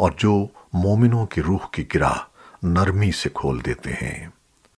और जो मोमिनों की रूह की गिरा नरमी से खोल देते हैं।